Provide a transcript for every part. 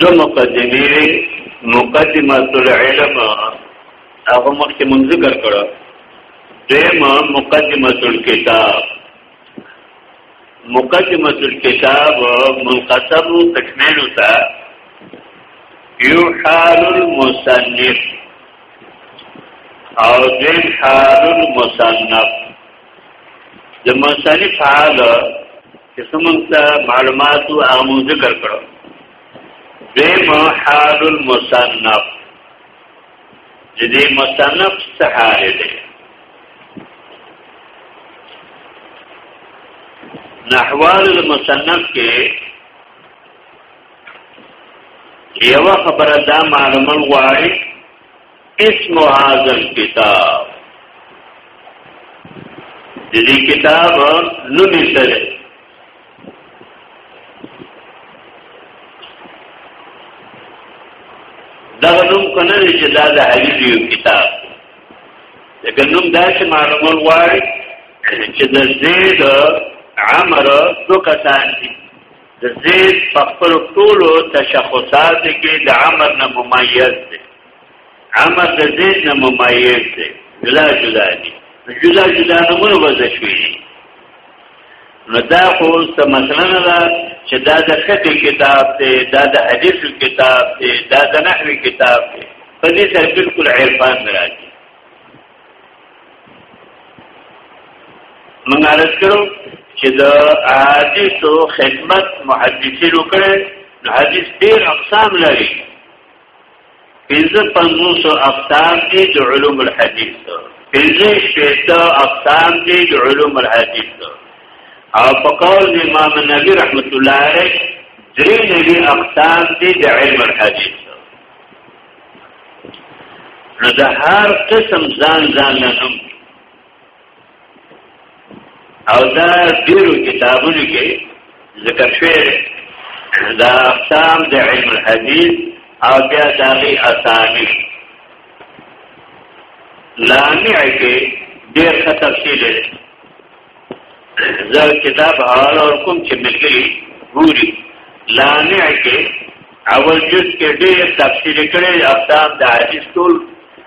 دو مقدمه مقدمه العلم هغه مخکې مونږ ذکر کړو دیمه مقدمه الكتاب مقدمه الكتاب منقسم تکمیل تا یو حال المصنف او دیم حال المصنف د مصنف حال چې څومره معلومات او هغه ذکر کړو دیم حال المصنف د دې مصنف څه حال دی نحوال المصنف کې یو خبره دا معلومه غواړي اسم هذا الكتاب د دې کتاب نوم یې سره دا نوم کنه چې دا د حدیث یو کتاب دا نوم دا چې معلومول غواړي چې د زید عمر دو کسان دي د زید په خپل ټولو تشخصات کې د عمر نه مميز دي عمر د زید نه ممایز دی جدا جدا دي جدا جدا نمونه بزشوي نو دا خو څه مثلا نه ده چې دا د فقه کتاب دی دا د حدیث کتاب دی دا د نحو کتاب دی په دې سره بالکل عرفان راځي موږ عرض کړو چې د حدیث خدمت محدثینو کړي حدیث ډیر اقسام لري پنځه پنځوسو اقسام دي د علوم الحديث پنځه شپېته اقسام دي د علوم الحديث او په قول امام نبی رحمت الله علیه درې نوي اقسام دي د علم الحديث نو د هر قسم ځان ځان نه هم او دا ډیرو کتابونو کې ذکر شوی دا اقسام د علم الحديث او بیا داغي اسامی لامع کې ډیر ښه تفصیل دی زه کتاب حواله ورکوم چې ملګری ګوري لامع کې اول جز کې ډېر تفصیل کړي اقدام د حدیث ټول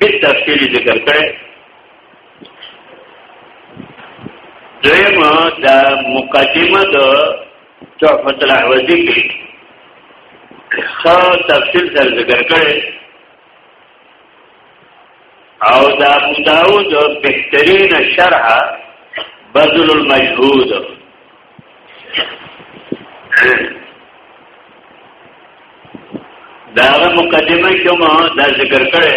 به تفصیل ذکر کړي دویم دا مقدمه د تحفت العوضی کی خوا تفصیل سر ذکر کرے او دا ابو داود بہترین شرح بذل المجهود داغه مقدمه کومه دا ذکر کړي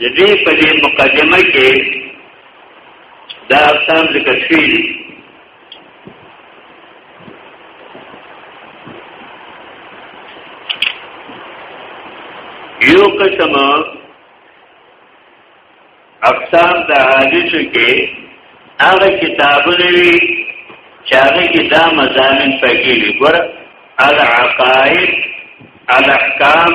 د دې په دې مقدمه کې دا اقسام ذکر شوي دي یو قسم اقسام د حدیثو کې هغه کتابونه وی چې هغه کې دا مضامین پکې وي ګور العقائد الاحکام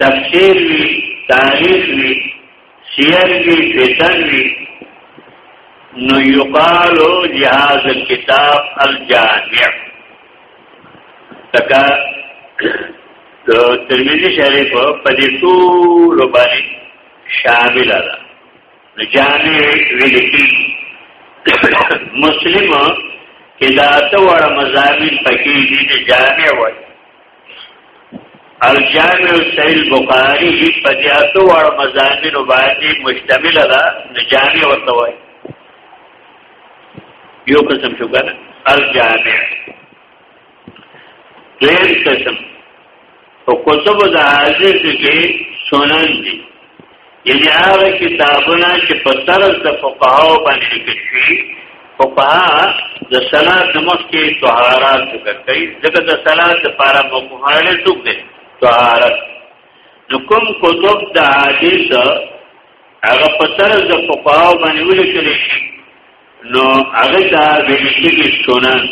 تفسیر وی تاریخ وی سیر وی فتن وی نو یقال جهاز الكتاب الجامع تکا ترمذی شریف په دې ټول باندې شامل ده نو جامع ویل کی مسلم کې دا ته وړ مزامین پکې دي جامع وایي الجامع صحیح بخاری په دې اتو وړ مزامینو باندې مشتمل ده نو جامع ورته وای یو قسم شو کنه الجامع دیم قسم او کتب د حاضر کې سنن دي یعنی هغه کتابونه چې په طرز د فقهاو باندې لیکل شوي فقها د صلات د مخ کې طهارت ذکر کوي ځکه د صلات لپاره مقاله څوک دی طهارت نو کوم کتب د حدیث هغه په طرز د فقهاو باندې ولیکل شي نو هغه دا د لیکلي سنن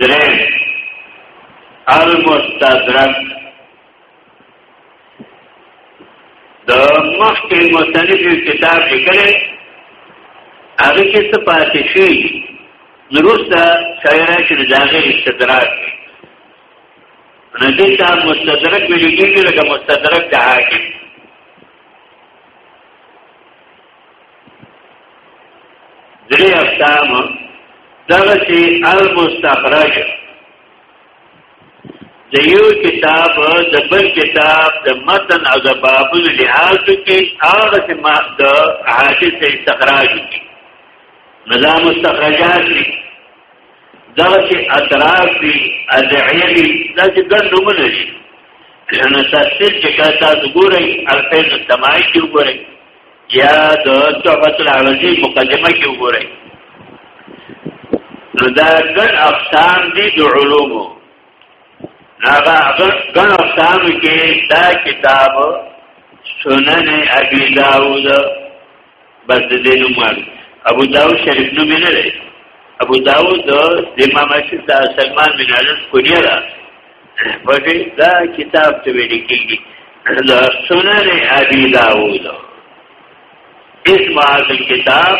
درې المستدرک د مخکې مصنف کتاب لیکلی هغه کې څه پاتې شي نورسته شاعره چې د هغه استدراک ندی تا مستدرک ویل کېږي لکه مستدرک د حاکم درې اقسام دغه چې المستخرج د یو کتاب د بل کتاب د متن او د بابونو لحاظ کې هغه چې ما د حادث استخراج کې نظام مستخرجات دي دا چې اطراف دي ادعیه دي دا چې ګڼ نمونه دي نو تاسو چې تاسو ګورئ الفیض السماعي کې وګورئ یا د تحفت العرضی مقدمه کې وګورئ نو دا ګن اقسام دي د علومو هغه ګن اقسام کې دا کتاب سنن ابي داوود بس د دې نوم ابو داوود شریف نوم نه لري ابو داوود د امام اشعری د سلمان بن علي کونیه پټي دا کتاب ته ویل کېږي دا سنن ابي داوود اسم هذا الكتاب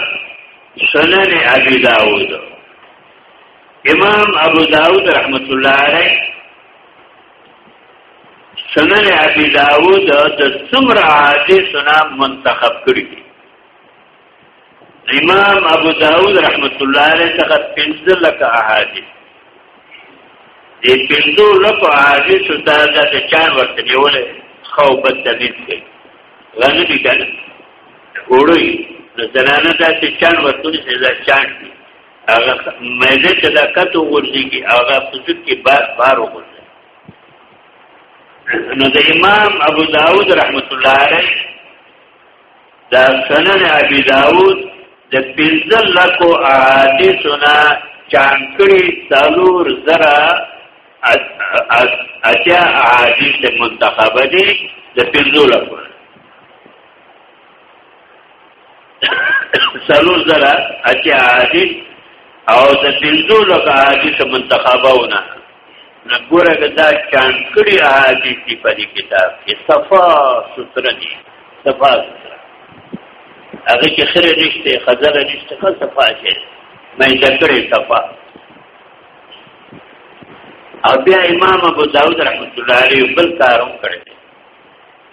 سنن ابي داوود امام ابو داوود رحمت الله عليه سنن ابي داوود د څومره حدیثونه منتخب کړی امام ابو داود رحمت الله علیه څخه پنځه لکه احادیث دې پنځو لکه احادیث ته د چان ورته نیولې خو په تمیز کې غنه دي کنه وړي نو زنانه دا چې چان ورته نه دا چان دي هغه مېزه چې دا کته ورځي کې هغه په څه کې بار بار وګورځي نو د امام ابو داود رحمت الله علیه دا سنن ابي داود د پنځل لکو احادیثنا چانکړي څلور زرا اتیا احادیث منتخب دي د پنځل لکو څلور زرا اتیا احادیث او د پنځل لکو احادیث منتخبونه نګوره دا چاند کړي احادیث دی په دې کتاب کې صفا ستر دي صفا ستر هغه کې خره نشته خزر نشته خل صفا شي مې ذکرې صفا او بیا امام ابو داود رحمت الله علیه بل کارم کړی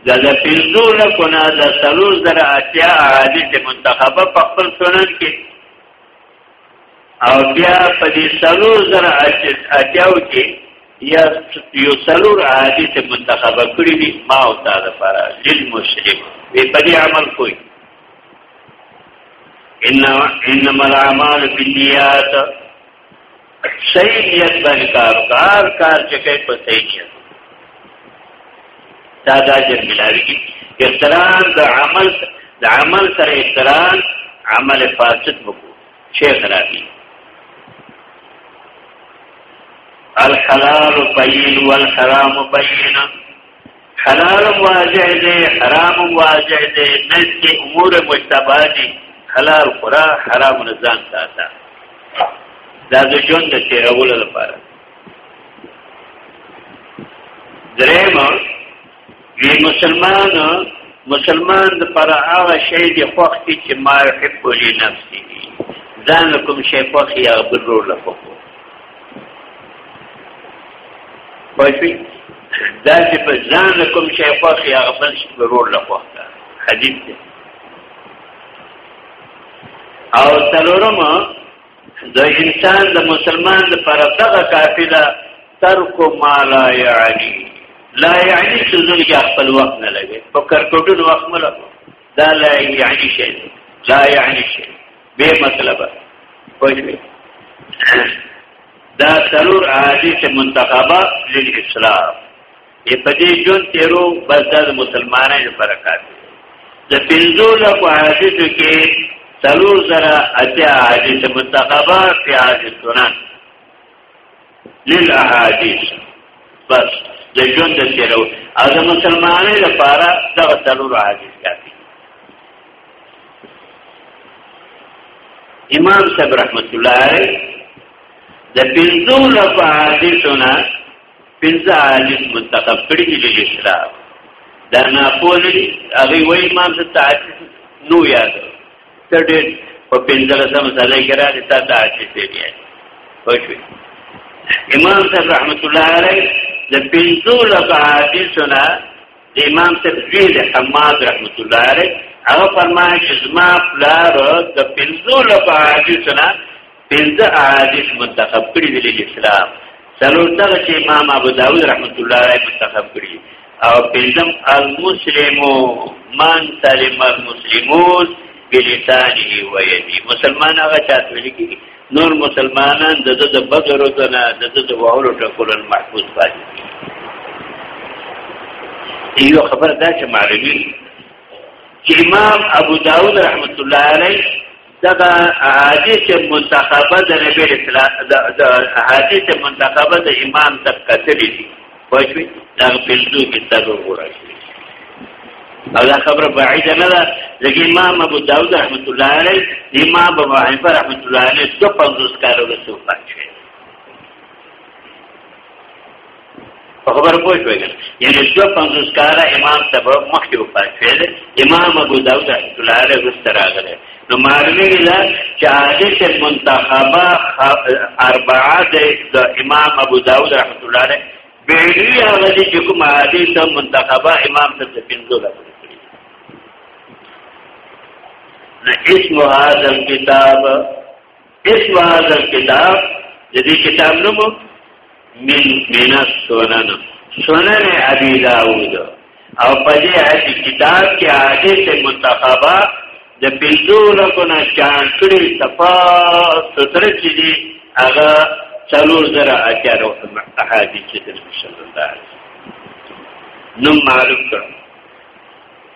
دا د پنځو نه کونه د سلور زره اتیا احادیث منتخبه په خپل سنن کې او بیا په دې سلور زر اتیاو کې یا یو سلور عادت منتخب کړی دي ما او تا لپاره للمسلم به په دې عمل کوي انما انما الاعمال بالنیات صحیح نیت باندې کار کار کار چې کوي په صحیح نیت دا دا جن ملاوي کی احترام د عمل د عمل سره احترام عمل فاسد وکړو چې خرابي الحلال بين والحرام بين حلال واضح دی حرام واضح دی نس کې امور مشتبه دي حلال خورا حرام نه ځان ساته دا د ژوند د تیرولو لپاره درېم وی مسلمان مسلمان د پر هغه شی دی خوښ کی چې ما يحب لنفسه ځان کوم شی خوښ یا بل له خوښ پښوی دا چې په ځان کوم شي خوښ یا خپل شي ضرور له خوښ حدیث دی او څلورم د انسان د مسلمان د پر دغه کافی ده ترک ما لا یعنی لا یعنی چې زوی خپل وخت نه لګي په کرکټونو وخت مله دا لا یعنی شي لا یعنی شي به مطلب پښوی دا ضرور احادیث منتخبه للاسلام ای په دې جون تیرو بس د مسلمانانو برکات د پنځو له احادیث کې ضرور زرا اتیا احادیث منتخبه فی هذه السنن لیل احادیث بس د ژوند د تیرو او د مسلمانانو لپاره دا څلور حدیث کافي امام صاحب رحمت الله علیه د پنځو لپاره حدیثونه پنځه حدیث منتخب کړی دي د اسلام دا نه پوهې هغه وایي امام صاحب تعریف نو یاد ته ډېر په پنځلسم سره کې راځي تا ته چې دی پښوی امام صاحب رحمت الله علیه د پنځو لکه حدیثونه د امام صاحب زوی د حماد رحمت الله علیه هغه فرمایي چې زما پلار د پنځو لکه حدیثونه پنځه احادیث منتخب کړي دي د اسلام څلور دغه چې امام ابو داود رحمت الله علیه منتخب کړي او پنځم المسلمو من سلم المسلمون بلسانه و یده مسلمان هغه چاته ویل کی نور مسلمانان د د بدر او د د د وحورو ټکول محفوظ پاتې یو خبر دا چې معلومی چې امام ابو داود رحمت الله علیه دغه حدیث منتخبه د نبی اسلام د حدیث منتخبه د امام تک کتلی دي واجبي دا پنځو کې تلو ورشي او دا خبره بعیده نه ده ځکه امام ابو داود رحمت الله علیه امام ابو حنیفه رحمت الله علیه دو پنځوس کالو رسول پاتې په خبر پوه شوي یعنی دو پنځوس کاله امام ته به مخکې وفات شوی دی امام ابو داود رحمت الله علیه وروسته راغلی نو معلومه ده چې هغه منتخبه اربعه د امام ابو داود رحمت الله علیه بیری هغه چې کوم عادی ته منتخبه امام ته پنځو راغلی نه اسم هذا الكتاب اسم هذا الكتاب د دې کتاب نوم من من السنن سنن ابي داود او په دې هدي کتاب کې حدیث منتخبه د پنځو لکو نه چان کړي صفا ستر چې دي هغه څلور زره اچارو احادیث چې د رسول الله نوم معلوم کړم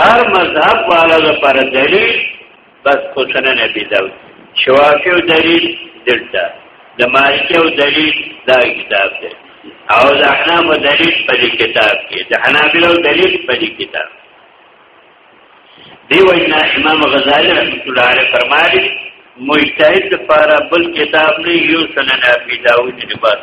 هر مذهب والا لپاره دلیل بس کوچنه نه پیدا شوافی او دلیل دلته د مالکی او دلیل دا کتاب دی او د احناف او دلیل په دې کتاب کې د حنابلو او دلیل په دې کتاب دی وینا امام غزالی رحمۃ اللہ علیہ فرمایلی مجتهد لپاره بل کتاب نه یو سنن ابي داود دی بس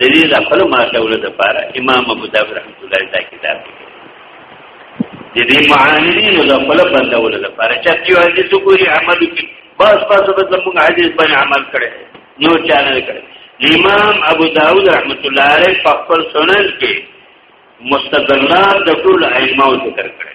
د دې د خپل ماتولو لپاره امام ابو داود رحمت الله دا کتاب د دې معانین د خپل بندولو لپاره چې یو حدیث ګوري عمل کوي بس بس بس موږ حدیث باندې عمل کړي نو چانه کړي امام ابو داود رحمت الله علیه په خپل سنن کې مستدلات د ټول ائمه ذکر کړي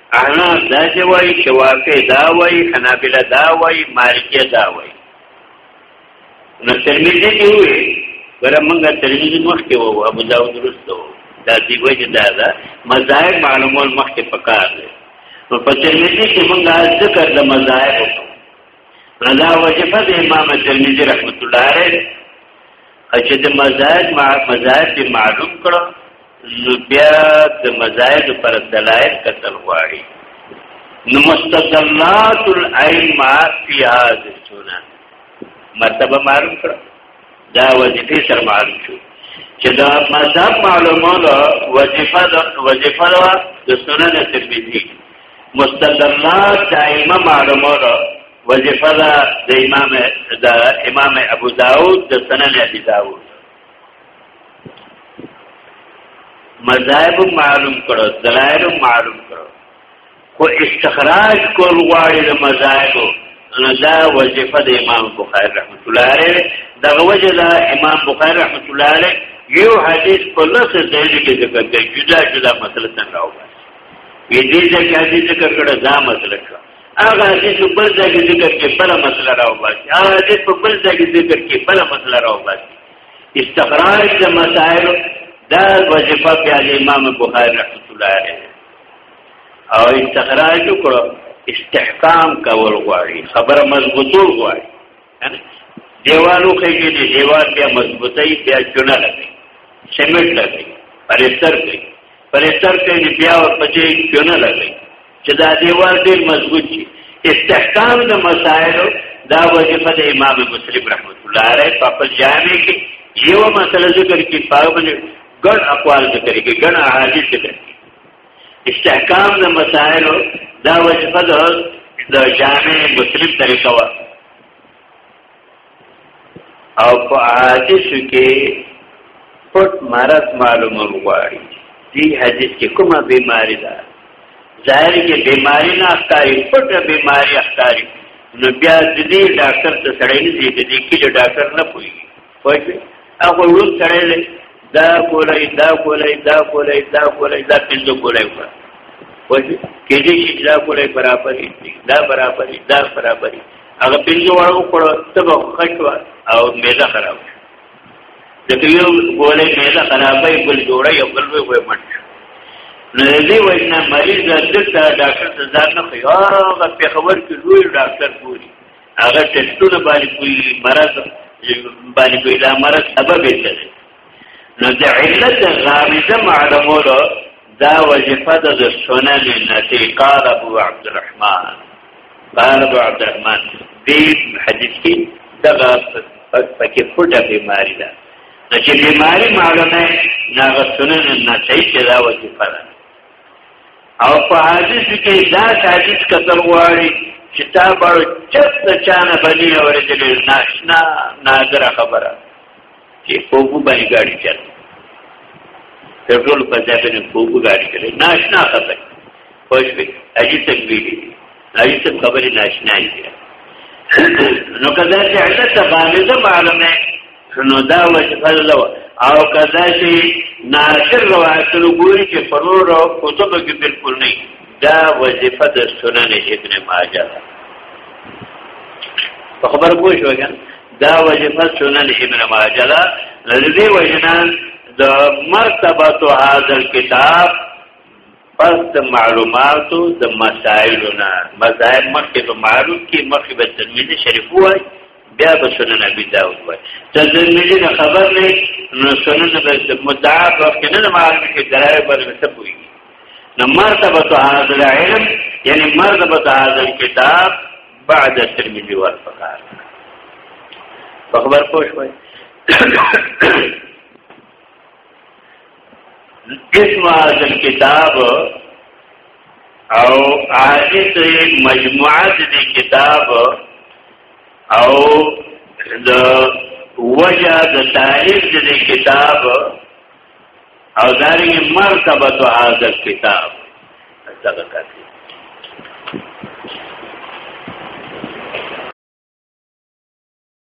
احناف دا چې وایي شوافی دا وایي حنابله دا وایي مالکیه دا وایي نو ترمذی کې وي ګره موږ ترمذی مخکې وو ابو داود درسته وو دا دی وجه دا ده مذاهب معلومول مخکې پکار دی نو په ترمذی کې موږ ذکر د مذاهب وکړو رضا وجفه د امام ترمذی رحمت الله علیه چې د مذاهب مذاهب معلوم کړو نو بیا د مزاید پر دلایل کتل غواړي نو مستدلات الائمه فی هذه السنه مرتبه معلوم کړه دا وظیفه سره معلوم شو چې دا مذهب معلوماله وظیفه دا وظیفه دا د سنن ترمذی مستدلات دائمه معلوماله وظیفه دا د امام دا امام ابو داود د سنن ابي داود مذاهب معلوم کړو دلایل معلوم کړو خو استخراج کول غواړي د مذاهب نو دا وظیفه د امام بخاری رحمت الله علیه دغه وجه دا امام بخاری رحمت الله علیه یو حدیث په لس ځای کې ذکر کوي جدا جدا مسله څنګه راوړي دې ځای کې حدیث ذکر کړه دا مسله هغه حدیث په بل ځای کې ذکر کې بل مسله راو باسي هغه حدیث په بل ځای کې ذکر کې بل مسله راو باسي استخراج د مسائل دا وظیفه په امام بخاری رحمۃ اللہ علیہ او استخراج کړو استحکام کول غواړي خبره مضبوطول غواړي دیوالو کې یې دی دیوال بیا مضبوطی بیا چونه لګي سیمنټ لګي پرستر کوي پرستر کوي بیا ورپسې چونه لګي چې دا دیوال ډیر مضبوط شي استحکام د مسائلو دا وظیفه د امام مسلم رحمت الله علیه په خپل جامع کې یو مسله ذکر کې په باندې ګڼ اقوال ذکر کې ګڼ احادیث ذکر کې استحکام د مسائلو دا وجبه ده د جامع مسلم طریقه وا او په حدیث کې پټ مرض معلومه غواړي دی حدیث کې کومه بیماری ده ظاهر کې بیماری نه اختاری پټ بیماری اختاری نو بیا د دې ډاکټر ته سړی نه دی د دې کې ډاکټر نه پوي پښې هغه ورو چړلې دا کولای دا کولای دا کولای دا کولای دا پنځه کولای وکړه پښې کې دې چې دا کولای برابرې دا برابرې دا برابرې هغه پنځه وړه وکړه تب خښوا او میزه خراب د یو ګولې میزه خرابې بل جوړه یو بل وې مټ نو دې وینا مریض دلته ډاکټر ته ځان نه خو یاره په خبر کې لوی ډاکټر ګوري هغه ټیسټونه باندې کوي مرض باندې کوي دا مرض سبب یې څه دی نو د علت غامضه معلومولو دا وظیفه ده د سنن نتی قال ابو عبد الرحمن قال ابو عبد الرحمن دې حدیث کې دغه پکې فوټه بیماری ده چې بیماری معلومه نه غسنن نتی چې دا وظیفه ده او په حدیث کې دا حدیث کتل غواړي چې تا بړو چت نه چانه بني اورېدل ناشنا نادر خبره چې کوو باندې ګاډي چل پټرول په ځای باندې کوو ګاډي چل ناشنا خبره خوش به اجي تکلیف اجي څه خبره ناشنا دي نو کله چې علت باندې معلومه نو دا وجه لو او کدا شي ناشر روایتونو ګوري چې په نور کتب کې بالکل نه دا وظیفه د سنن ابن ماجه په خبر پوه شو کنه دا وظیفه سنن ابن ماجه ده لدی وجنان د مرتبه هذا الكتاب پس د معلوماتو د مسائلو نه مسائل مخکې په معلوم کې مخکې به ترمذی شریف وای بیا به سنن ابي داود وای ترمذی نه خبر نه نو سنن به مدعا په نه معلوم کې درای پر سپوي نو مرتبه هذا العلم یعنی مرتبه هذا الكتاب بعد ترمذی ورفقار په خبر پوښوي اسم هذا الكتاب او عاجز مجموعه دې کتاب او د وجه د تاریخ دې کتاب او داري مرتبه تو هاذا کتاب څنګه کوي